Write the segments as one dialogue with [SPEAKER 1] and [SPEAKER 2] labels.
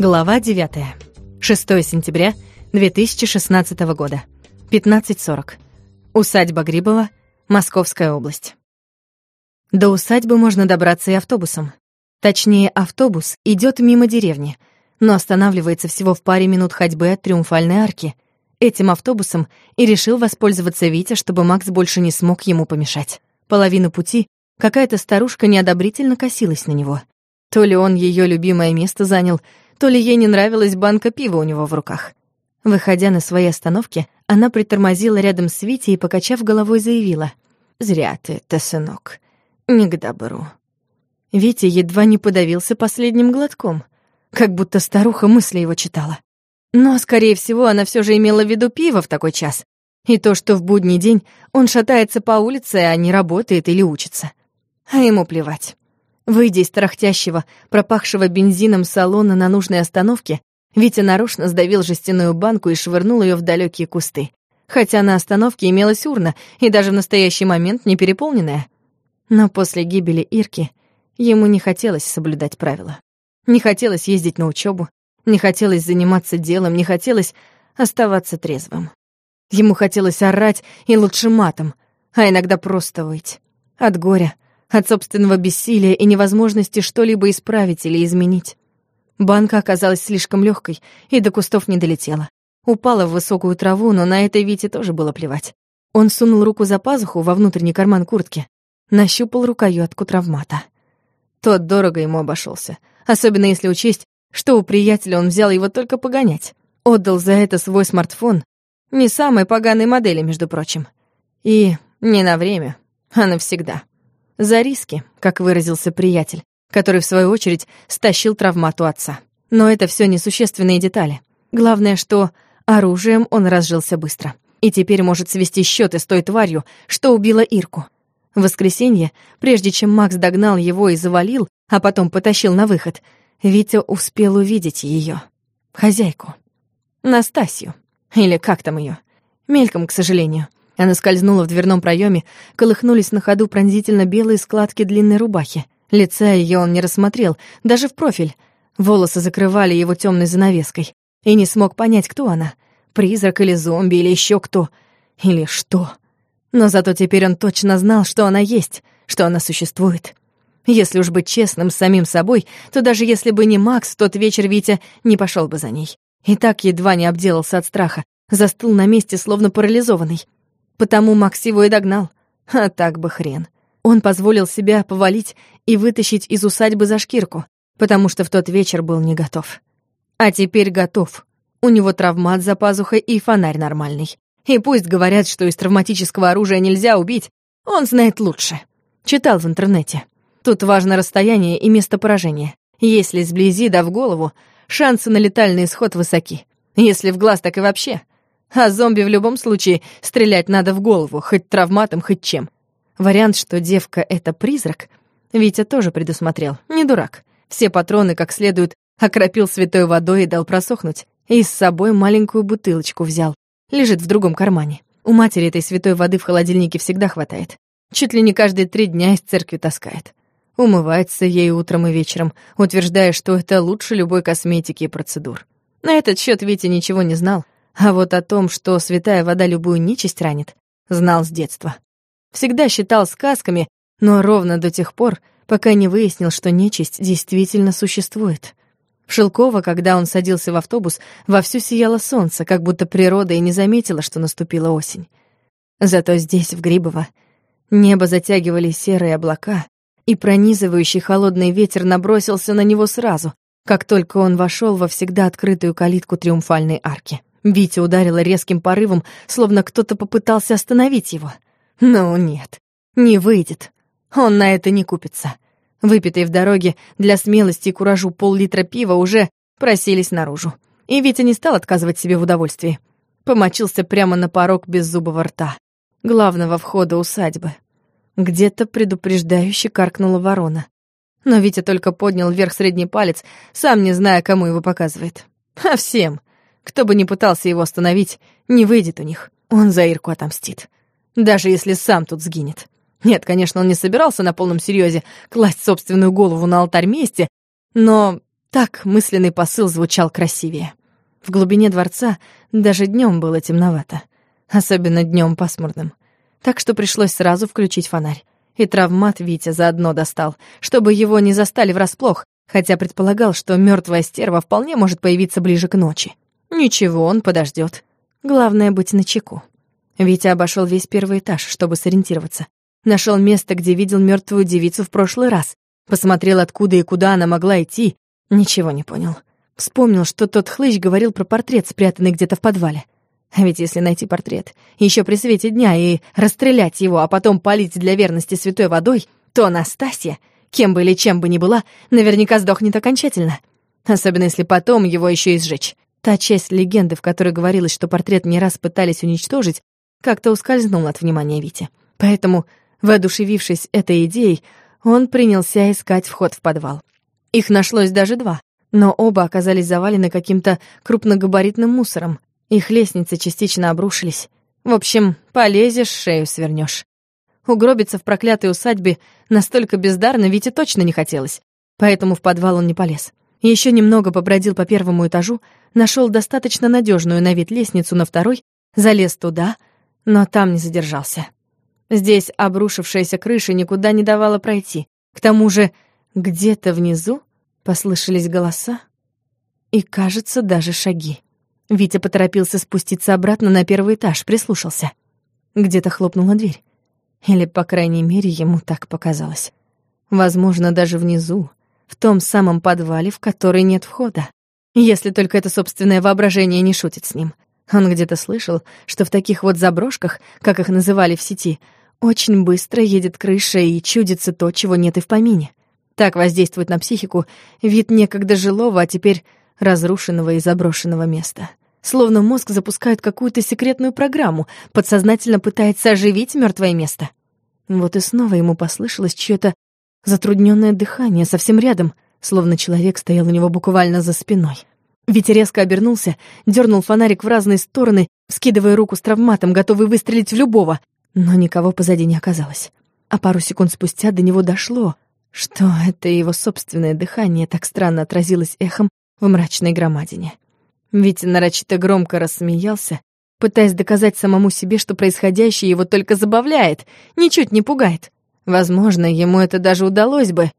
[SPEAKER 1] Глава 9. 6 сентября 2016 года. 15.40. Усадьба Грибова, Московская область. До усадьбы можно добраться и автобусом. Точнее, автобус идет мимо деревни, но останавливается всего в паре минут ходьбы от Триумфальной арки. Этим автобусом и решил воспользоваться Витя, чтобы Макс больше не смог ему помешать. Половину пути какая-то старушка неодобрительно косилась на него. То ли он ее любимое место занял, то ли ей не нравилась банка пива у него в руках. Выходя на своей остановке, она притормозила рядом с Витей и, покачав головой, заявила. «Зря ты это, сынок. Не к добру». Витя едва не подавился последним глотком, как будто старуха мысли его читала. Но, скорее всего, она все же имела в виду пиво в такой час. И то, что в будний день он шатается по улице, а не работает или учится. А ему плевать. Выйдя из тарахтящего, пропахшего бензином салона на нужной остановке, Витя нарочно сдавил жестяную банку и швырнул ее в далекие кусты. Хотя на остановке имелась урна, и даже в настоящий момент не переполненная. Но после гибели Ирки ему не хотелось соблюдать правила. Не хотелось ездить на учебу, не хотелось заниматься делом, не хотелось оставаться трезвым. Ему хотелось орать и лучше матом, а иногда просто выть. От горя, от собственного бессилия и невозможности что-либо исправить или изменить. Банка оказалась слишком легкой и до кустов не долетела. Упала в высокую траву, но на этой Вите тоже было плевать. Он сунул руку за пазуху во внутренний карман куртки, нащупал рукоятку травмата. Тот дорого ему обошелся, особенно если учесть, что у приятеля он взял его только погонять. Отдал за это свой смартфон, не самой поганой модели, между прочим. И не на время, а навсегда. За риски, как выразился приятель, который, в свою очередь, стащил травмату отца. Но это все несущественные детали. Главное, что оружием он разжился быстро. И теперь может свести счеты с той тварью, что убила Ирку. В воскресенье, прежде чем Макс догнал его и завалил, а потом потащил на выход, Витя успел увидеть ее, хозяйку. Настасью. Или как там ее? Мельком, к сожалению. Она скользнула в дверном проеме, колыхнулись на ходу пронзительно белые складки длинной рубахи. Лица ее он не рассмотрел, даже в профиль. Волосы закрывали его темной занавеской. И не смог понять, кто она. Призрак или зомби, или еще кто. Или что. Но зато теперь он точно знал, что она есть, что она существует. Если уж быть честным с самим собой, то даже если бы не Макс, тот вечер Витя не пошел бы за ней. И так едва не обделался от страха, застыл на месте, словно парализованный. Потому Макс его и догнал. А так бы хрен. Он позволил себя повалить и вытащить из усадьбы за шкирку, потому что в тот вечер был не готов. А теперь готов. У него травмат за пазухой и фонарь нормальный. И пусть говорят, что из травматического оружия нельзя убить, он знает лучше. Читал в интернете. Тут важно расстояние и место поражения. Если сблизи да в голову, шансы на летальный исход высоки. Если в глаз, так и вообще. А зомби в любом случае стрелять надо в голову, хоть травматом, хоть чем. Вариант, что девка — это призрак, Витя тоже предусмотрел. Не дурак. Все патроны как следует окропил святой водой и дал просохнуть. И с собой маленькую бутылочку взял. Лежит в другом кармане. У матери этой святой воды в холодильнике всегда хватает. Чуть ли не каждые три дня из церкви таскает. Умывается ей утром и вечером, утверждая, что это лучше любой косметики и процедур. На этот счет Витя ничего не знал, а вот о том, что святая вода любую нечисть ранит, знал с детства. Всегда считал сказками, но ровно до тех пор, пока не выяснил, что нечисть действительно существует. В Шелково, когда он садился в автобус, вовсю сияло солнце, как будто природа и не заметила, что наступила осень. Зато здесь, в Грибово, небо затягивали серые облака, и пронизывающий холодный ветер набросился на него сразу, как только он вошел во всегда открытую калитку триумфальной арки. Витя ударила резким порывом, словно кто-то попытался остановить его. Но нет, не выйдет. Он на это не купится. Выпитые в дороге для смелости и куражу пол-литра пива уже просились наружу. И Витя не стал отказывать себе в удовольствии. Помочился прямо на порог беззубого рта, главного входа усадьбы. Где-то предупреждающе каркнула ворона. Но Витя только поднял вверх средний палец, сам не зная, кому его показывает. А всем. Кто бы ни пытался его остановить, не выйдет у них. Он за Ирку отомстит. Даже если сам тут сгинет. Нет, конечно, он не собирался на полном серьезе класть собственную голову на алтарь мести, но Так мысленный посыл звучал красивее. В глубине дворца даже днем было темновато, особенно днем пасмурным. Так что пришлось сразу включить фонарь. И травмат Витя заодно достал, чтобы его не застали врасплох, хотя предполагал, что мертвая стерва вполне может появиться ближе к ночи. Ничего, он подождет. Главное быть начеку. Витя обошел весь первый этаж, чтобы сориентироваться. Нашел место, где видел мертвую девицу в прошлый раз. Посмотрел, откуда и куда она могла идти. Ничего не понял. Вспомнил, что тот хлыщ говорил про портрет, спрятанный где-то в подвале. А ведь если найти портрет, еще при свете дня и расстрелять его, а потом полить для верности святой водой, то Анастасия, кем бы или чем бы ни была, наверняка сдохнет окончательно. Особенно если потом его еще и сжечь. Та часть легенды, в которой говорилось, что портрет не раз пытались уничтожить, как-то ускользнула от внимания Вити. Поэтому, воодушевившись этой идеей, он принялся искать вход в подвал. Их нашлось даже два, но оба оказались завалены каким-то крупногабаритным мусором. Их лестницы частично обрушились. В общем, полезешь, шею свернешь. Угробиться в проклятой усадьбе настолько бездарно Вите точно не хотелось, поэтому в подвал он не полез. Еще немного побродил по первому этажу, нашел достаточно надежную на вид лестницу на второй, залез туда, но там не задержался. Здесь обрушившаяся крыша никуда не давала пройти. К тому же где-то внизу послышались голоса и, кажется, даже шаги. Витя поторопился спуститься обратно на первый этаж, прислушался. Где-то хлопнула дверь. Или, по крайней мере, ему так показалось. Возможно, даже внизу, в том самом подвале, в который нет входа. Если только это собственное воображение не шутит с ним. Он где-то слышал, что в таких вот заброшках, как их называли в сети, очень быстро едет крыша и чудится то, чего нет и в помине. Так воздействует на психику вид некогда жилого, а теперь разрушенного и заброшенного места. Словно мозг запускает какую-то секретную программу, подсознательно пытается оживить мертвое место. Вот и снова ему послышалось чьё-то Затрудненное дыхание совсем рядом, словно человек стоял у него буквально за спиной. Витя резко обернулся, дернул фонарик в разные стороны, скидывая руку с травматом, готовый выстрелить в любого, но никого позади не оказалось. А пару секунд спустя до него дошло, что это его собственное дыхание так странно отразилось эхом в мрачной громадине. Витя нарочито громко рассмеялся, пытаясь доказать самому себе, что происходящее его только забавляет, ничуть не пугает. Возможно, ему это даже удалось бы,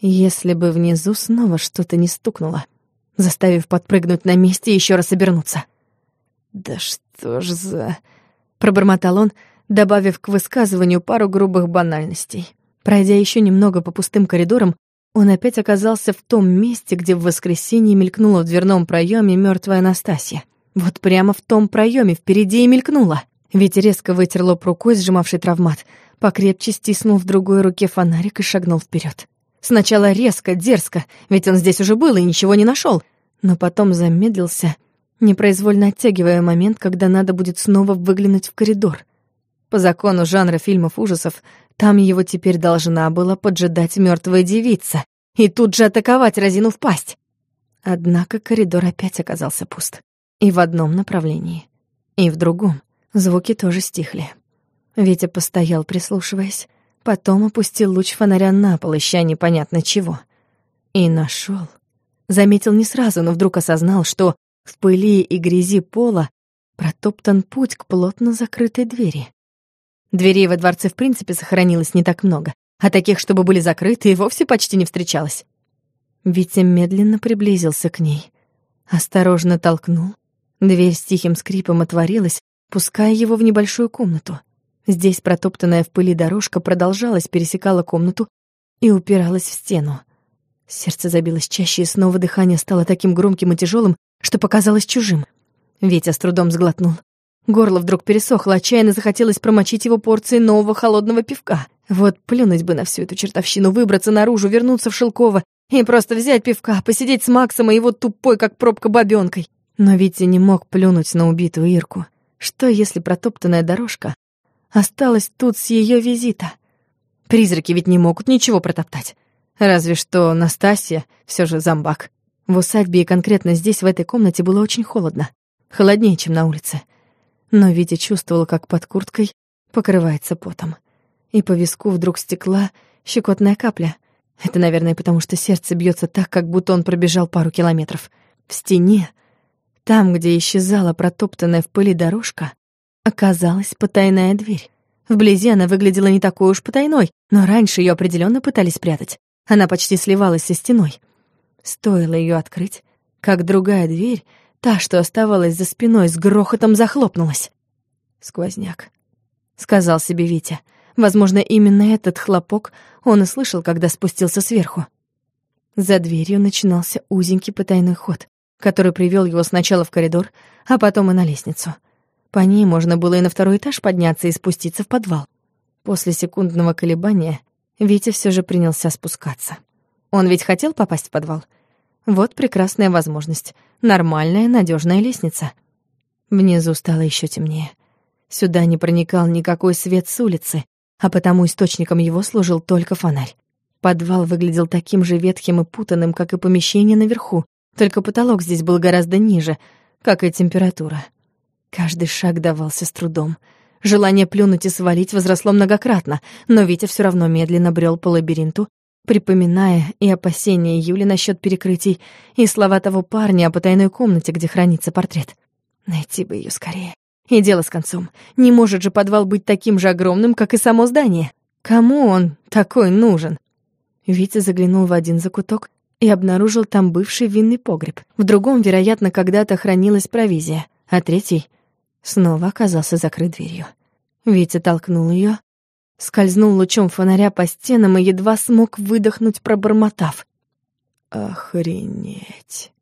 [SPEAKER 1] если бы внизу снова что-то не стукнуло, заставив подпрыгнуть на месте и еще раз обернуться. «Да что ж за...» — пробормотал он, добавив к высказыванию пару грубых банальностей. Пройдя еще немного по пустым коридорам, он опять оказался в том месте, где в воскресенье мелькнула в дверном проеме мертвая Анастасия. Вот прямо в том проеме впереди и мелькнула. Ведь резко вытер лоб рукой, сжимавший травмат, покрепче стиснул в другой руке фонарик и шагнул вперед. Сначала резко, дерзко, ведь он здесь уже был и ничего не нашел, но потом замедлился, непроизвольно оттягивая момент, когда надо будет снова выглянуть в коридор. По закону жанра фильмов ужасов, там его теперь должна была поджидать мертвая девица и тут же атаковать, разинув пасть. Однако коридор опять оказался пуст. И в одном направлении, и в другом. Звуки тоже стихли. Витя постоял, прислушиваясь, потом опустил луч фонаря на пол, ища непонятно чего. И нашел. Заметил не сразу, но вдруг осознал, что в пыли и грязи пола протоптан путь к плотно закрытой двери. Дверей во дворце в принципе сохранилось не так много, а таких, чтобы были закрыты, и вовсе почти не встречалось. Витя медленно приблизился к ней, осторожно толкнул. Дверь с тихим скрипом отворилась, пуская его в небольшую комнату. Здесь протоптанная в пыли дорожка продолжалась, пересекала комнату и упиралась в стену. Сердце забилось чаще, и снова дыхание стало таким громким и тяжелым, что показалось чужим. Витя с трудом сглотнул. Горло вдруг пересохло, отчаянно захотелось промочить его порцией нового холодного пивка. Вот плюнуть бы на всю эту чертовщину, выбраться наружу, вернуться в Шелково и просто взять пивка, посидеть с Максом и его тупой, как пробка, бабёнкой. Но Витя не мог плюнуть на убитую Ирку. Что, если протоптанная дорожка осталась тут с ее визита. Призраки ведь не могут ничего протоптать. Разве что Настасья все же зомбак. В усадьбе и конкретно здесь, в этой комнате, было очень холодно. Холоднее, чем на улице. Но Витя чувствовал, как под курткой покрывается потом. И по виску вдруг стекла щекотная капля. Это, наверное, потому что сердце бьется так, как будто он пробежал пару километров. В стене, там, где исчезала протоптанная в пыли дорожка, оказалась потайная дверь. Вблизи она выглядела не такой уж потайной, но раньше ее определенно пытались спрятать. Она почти сливалась со стеной. Стоило ее открыть, как другая дверь, та, что оставалась за спиной, с грохотом захлопнулась. «Сквозняк», — сказал себе Витя. Возможно, именно этот хлопок он и слышал, когда спустился сверху. За дверью начинался узенький потайной ход, который привел его сначала в коридор, а потом и на лестницу. По ней можно было и на второй этаж подняться и спуститься в подвал. После секундного колебания Витя все же принялся спускаться. Он ведь хотел попасть в подвал. Вот прекрасная возможность. Нормальная, надежная лестница. Внизу стало еще темнее. Сюда не проникал никакой свет с улицы, а потому источником его служил только фонарь. Подвал выглядел таким же ветхим и путанным, как и помещение наверху, только потолок здесь был гораздо ниже, как и температура. Каждый шаг давался с трудом. Желание плюнуть и свалить возросло многократно, но Витя все равно медленно брел по лабиринту, припоминая и опасения Юли насчет перекрытий, и слова того парня о потайной комнате, где хранится портрет. Найти бы ее скорее. И дело с концом. Не может же подвал быть таким же огромным, как и само здание. Кому он такой нужен? Витя заглянул в один закуток и обнаружил там бывший винный погреб. В другом, вероятно, когда-то хранилась провизия, а третий снова оказался закрыт дверью. Витя толкнул ее, скользнул лучом фонаря по стенам и едва смог выдохнуть, пробормотав. «Охренеть!»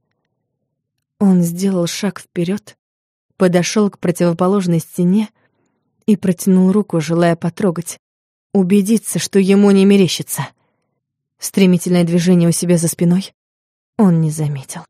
[SPEAKER 1] Он сделал шаг вперед, подошел к противоположной стене и протянул руку, желая потрогать, убедиться, что ему не мерещится. Стремительное движение у себя за спиной он не заметил.